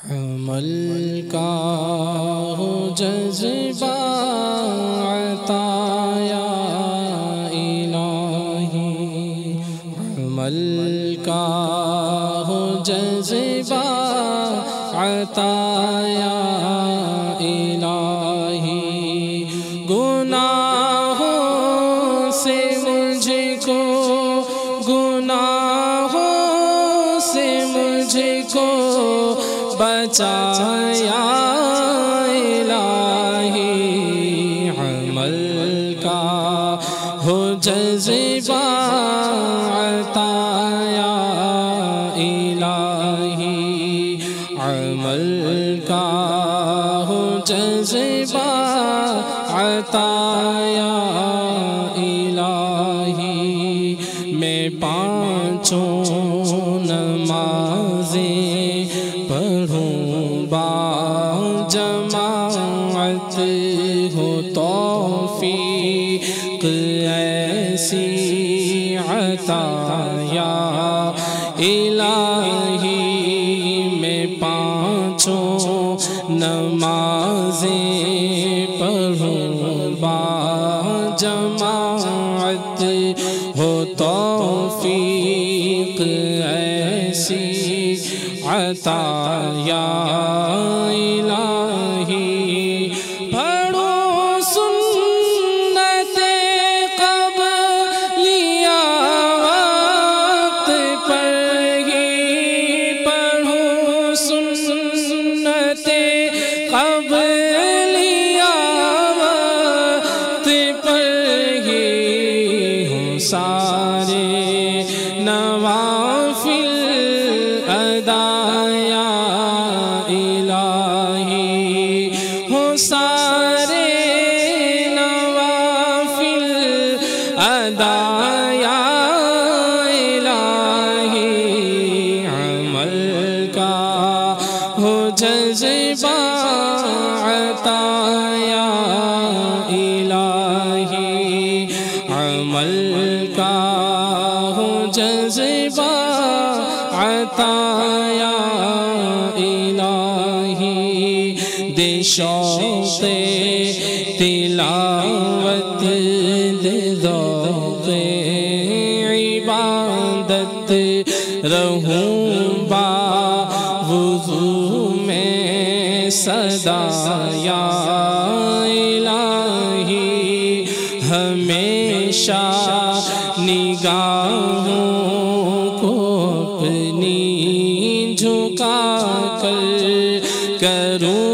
عمل کا ہو جذبہ بچایا الہی عمل کا ہو جذبہ عطایا الہی عمل کا ہو جذبہ عطایا الہی میں پانچوں عطا یا الہی میں پانچوں نمازیں پڑھوں با جماعت ہو توفیق ایسی عطا یا الہی سارے نوافل ادایا الہی عمل کا ہو جذبہ عطایا الہی عمل عبادت رہوں با وضو میں صدا یا الہی، ہمیشہ نگاہوں کو اپنی جھکا کر کروں۔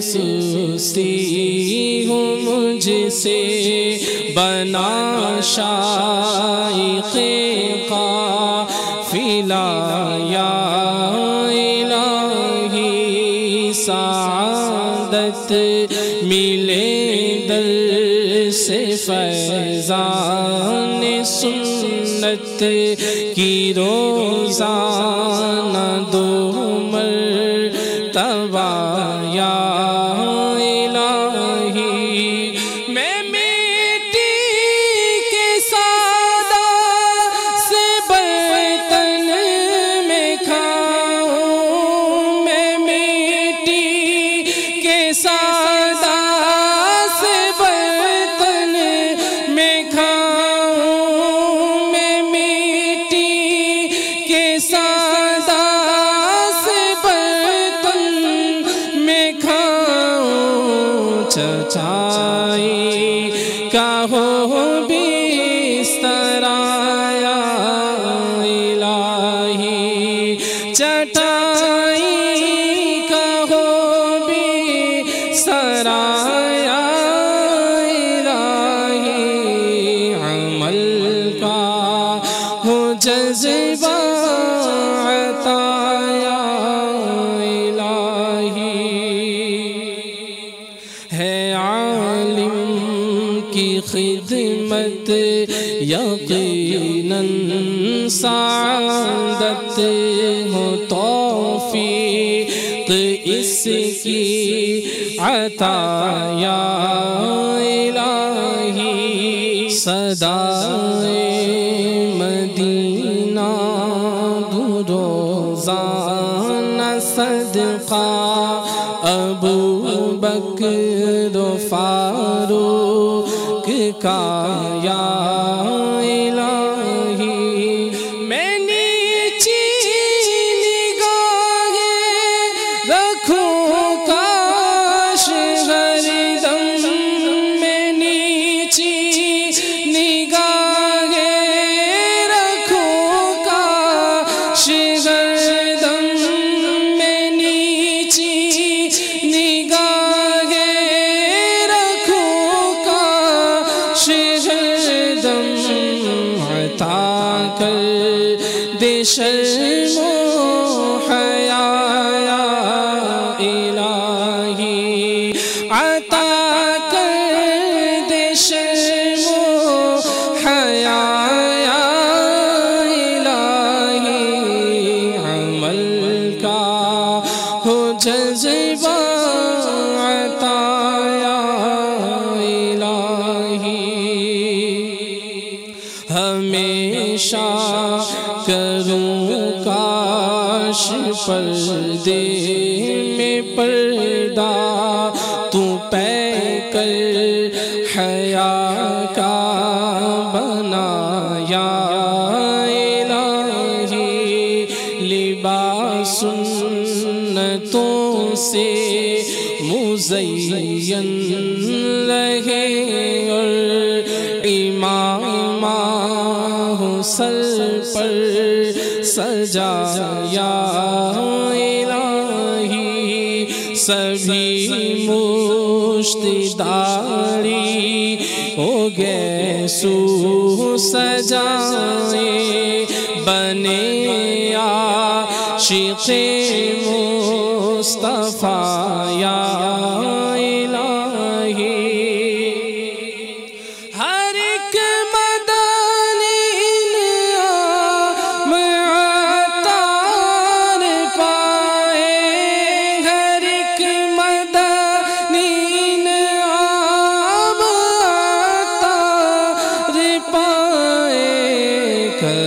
سستی ہوں مجھ سے، بنا شائق کا فلا یا الہی، سعادت ملے در سے، فیضان سنت کی روزانہ دو سعادت ہو توفیق اس کی عطا یا الہی صدا مدینہ روزان صدقہ ابو بکر فاروق کا یا شرم و پردے میں پردہ تو پہ کر حیا کا بنایا الہی لباس سنتوں سے مزین رہے اور امام سر پر سجایا سبھی مشت داری ہو گئے سو سجائے بنے عاشق مصطفیٰ یا